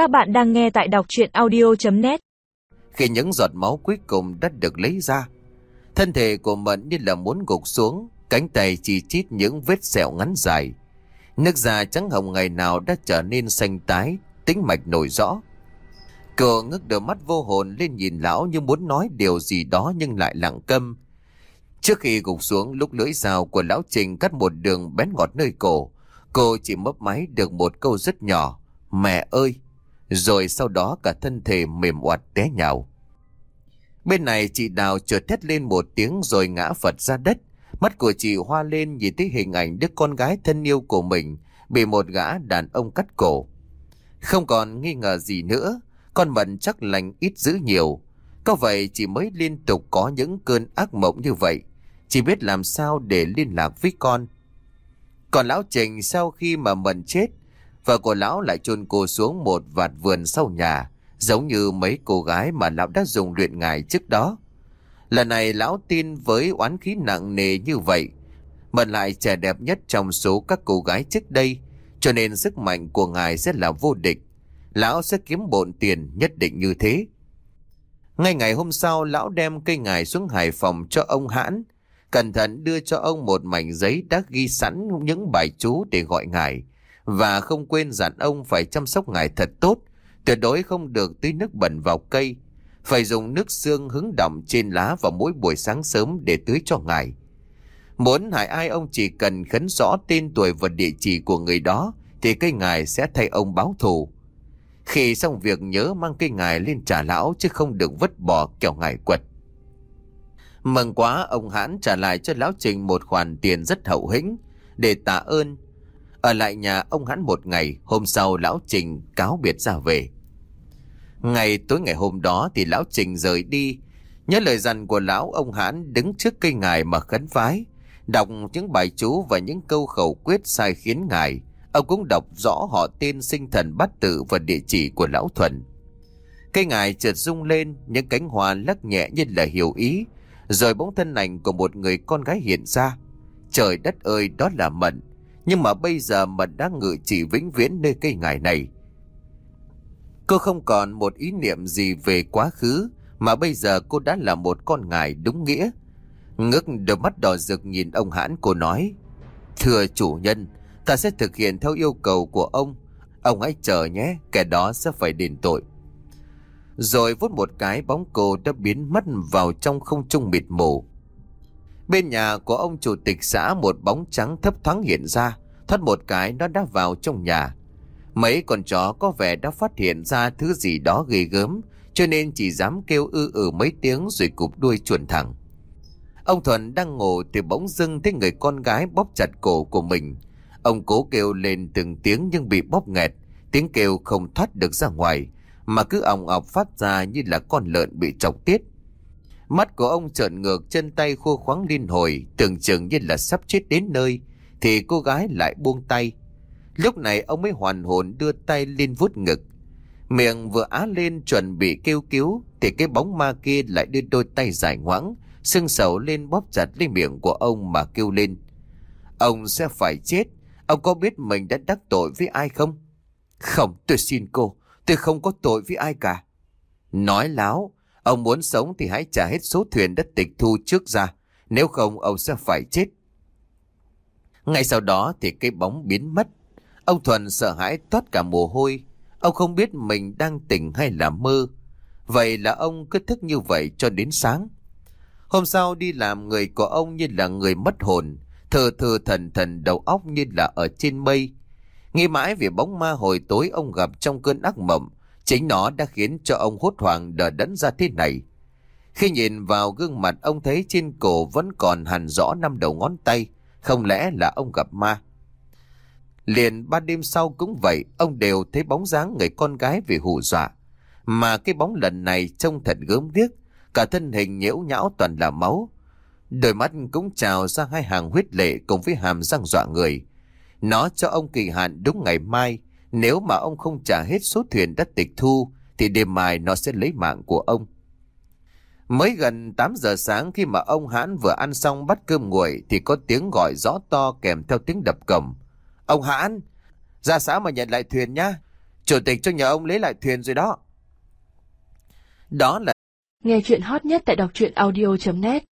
Các bạn đang nghe tại đọc chuyện audio.net Khi những giọt máu cuối cùng đã được lấy ra, thân thể của Mận như là muốn gục xuống, cánh tay chỉ chít những vết sẹo ngắn dài. Nước da trắng hồng ngày nào đã trở nên xanh tái, tính mạch nổi rõ. Cậu ngước đôi mắt vô hồn lên nhìn lão như muốn nói điều gì đó nhưng lại lặng câm. Trước khi gục xuống lúc lưỡi dao của lão Trình cắt một đường bén ngọt nơi cổ, cô chỉ mấp máy được một câu rất nhỏ. Mẹ ơi! Rồi sau đó cả thân thể mềm oặt té nhào. Bên này chị Đào chợt thét lên một tiếng rồi ngã phật ra đất. Mắt của chị hoa lên nhìn thấy hình ảnh đứa con gái thân yêu của mình bị một gã đàn ông cắt cổ. Không còn nghi ngờ gì nữa, con Mận chắc lành ít dữ nhiều. Có vậy chị mới liên tục có những cơn ác mộng như vậy. chị biết làm sao để liên lạc với con. Còn lão Trình sau khi mà Mận chết, vợ của lão lại chôn cô xuống một vạt vườn sau nhà, giống như mấy cô gái mà lão đã dùng luyện ngài trước đó. Lần này lão tin với oán khí nặng nề như vậy, Mận lại trẻ đẹp nhất trong số các cô gái trước đây, cho nên sức mạnh của ngài sẽ là vô địch. Lão sẽ kiếm bộn tiền nhất định như thế. Ngay ngày hôm sau, lão đem cây ngài xuống Hải Phòng cho ông Hãn, cẩn thận đưa cho ông một mảnh giấy đã ghi sẵn những bài chú để gọi ngài, và không quên dặn ông phải chăm sóc ngài thật tốt, tuyệt đối không được tưới nước bẩn vào cây, phải dùng nước xương hứng đọng trên lá vào mỗi buổi sáng sớm để tưới cho ngài. Muốn hại ai ông chỉ cần khấn rõ tên tuổi và địa chỉ của người đó thì cây ngài sẽ thay ông báo thù. Khi xong việc nhớ mang cây ngài lên trả lão chứ không được vứt bỏ kẻo ngài quật. Mừng quá ông hãn trả lại cho lão Trình một khoản tiền rất hậu hĩnh để tạ ơn. Ở lại nhà ông hãn một ngày, hôm sau lão Trình cáo biệt ra về. Ngày tối ngày hôm đó thì lão Trình rời đi. Nhớ lời dặn của lão ông hãn đứng trước cây ngài mà khấn vái, đọc những bài chú và những câu khẩu quyết sai khiến ngài. Ông cũng đọc rõ họ tên sinh thần bát tự và địa chỉ của lão Thuần. Cây ngài chợt rung lên, những cánh hoa lắc nhẹ như là hiểu ý, rồi bóng thân ảnh của một người con gái hiện ra. Trời đất ơi, đó là Mận. Nhưng mà bây giờ Mận đã ngự trị vĩnh viễn nơi cây ngài này. Cô không còn một ý niệm gì về quá khứ, mà bây giờ cô đã là một con ngài đúng nghĩa. Ngước đôi mắt đỏ rực nhìn ông hãn cô nói, Thưa chủ nhân, ta sẽ thực hiện theo yêu cầu của ông. Ông hãy chờ nhé, kẻ đó sẽ phải đền tội. Rồi vút một cái bóng cô đã biến mất vào trong không trung mịt mù. Bên nhà của ông chủ tịch xã một bóng trắng thấp thoáng hiện ra, thoát một cái nó đã vào trong nhà. Mấy con chó có vẻ đã phát hiện ra thứ gì đó ghê gớm, cho nên chỉ dám kêu ư ử mấy tiếng rồi cụp đuôi chuồn thẳng. Ông Thuần đang ngủ thì bỗng dưng thấy người con gái bóp chặt cổ của mình. Ông cố kêu lên từng tiếng nhưng bị bóp nghẹt, tiếng kêu không thoát được ra ngoài, mà cứ òng ọc phát ra như là con lợn bị chọc tiết. Mắt của ông trợn ngược chân tay khô khoáng liên hồi, tưởng chừng như là sắp chết đến nơi, thì cô gái lại buông tay. Lúc này ông mới hoàn hồn đưa tay lên vuốt ngực. Miệng vừa á lên chuẩn bị kêu cứu, thì cái bóng ma kia lại đưa đôi tay dài ngoãng, sưng sầu lên bóp chặt lấy miệng của ông mà kêu lên. Ông sẽ phải chết, ông có biết mình đã đắc tội với ai không? Không, tôi xin cô, tôi không có tội với ai cả. Nói láo, ông muốn sống thì hãy trả hết số thuyền đất tịch thu trước ra, nếu không ông sẽ phải chết. Ngay sau đó thì cái bóng biến mất. Ông Thuần sợ hãi toát cả mồ hôi. Ông không biết mình đang tỉnh hay là mơ. Vậy là ông cứ thức như vậy cho đến sáng. Hôm sau đi làm người của ông như là người mất hồn, thờ thờ thần thần đầu óc như là ở trên mây. Nghĩ mãi về bóng ma hồi tối ông gặp trong cơn ác mộng, chính nó đã khiến cho ông hốt hoảng đờ đẫn ra thế này. Khi nhìn vào gương mặt ông thấy trên cổ vẫn còn hằn rõ năm đầu ngón tay, không lẽ là ông gặp ma? Liền ba đêm sau cũng vậy, ông đều thấy bóng dáng người con gái về hù dọa. Mà cái bóng lần này trông thật gớm điếc, cả thân hình nhễu nhão toàn là máu. Đôi mắt cũng trào ra hai hàng huyết lệ cùng với hàm răng dọa người. Nó cho ông kỳ hạn đúng ngày mai, nếu mà ông không trả hết số thuyền đất tịch thu, thì đêm mai nó sẽ lấy mạng của ông. Mới gần 8 giờ sáng khi mà ông Hãn vừa ăn xong bắt cơm nguội thì có tiếng gọi rõ to kèm theo tiếng đập cổng. Ông Hãn, ra xã mà nhận lại thuyền nhá. Chủ tịch cho nhà ông lấy lại thuyền rồi đó. Đó là Nghe chuyện hot nhất tại đọc truyện audio.net